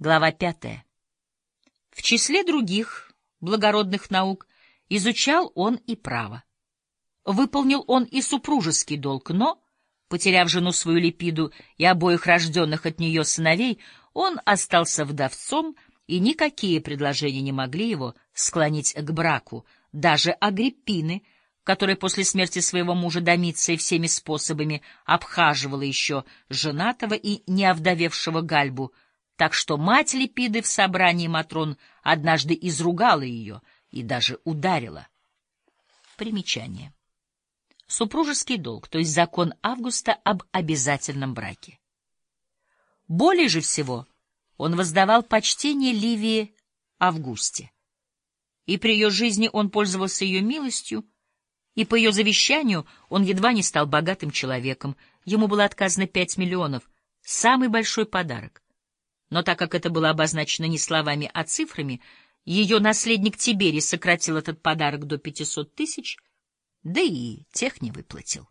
Глава пятая. В числе других благородных наук изучал он и право. Выполнил он и супружеский долг, но, потеряв жену свою Липиду и обоих рожденных от нее сыновей, он остался вдовцом, и никакие предложения не могли его склонить к браку, даже Агриппины, которая после смерти своего мужа Домиция всеми способами обхаживала еще женатого и неовдовевшего Гальбу — так что мать Липиды в собрании Матрон однажды изругала ее и даже ударила. Примечание. Супружеский долг, то есть закон Августа об обязательном браке. Более же всего он воздавал почтение Ливии Августе. И при ее жизни он пользовался ее милостью, и по ее завещанию он едва не стал богатым человеком. Ему было отказано пять миллионов, самый большой подарок. Но так как это было обозначено не словами, а цифрами, ее наследник Тиберий сократил этот подарок до 500 тысяч, да и тех не выплатил.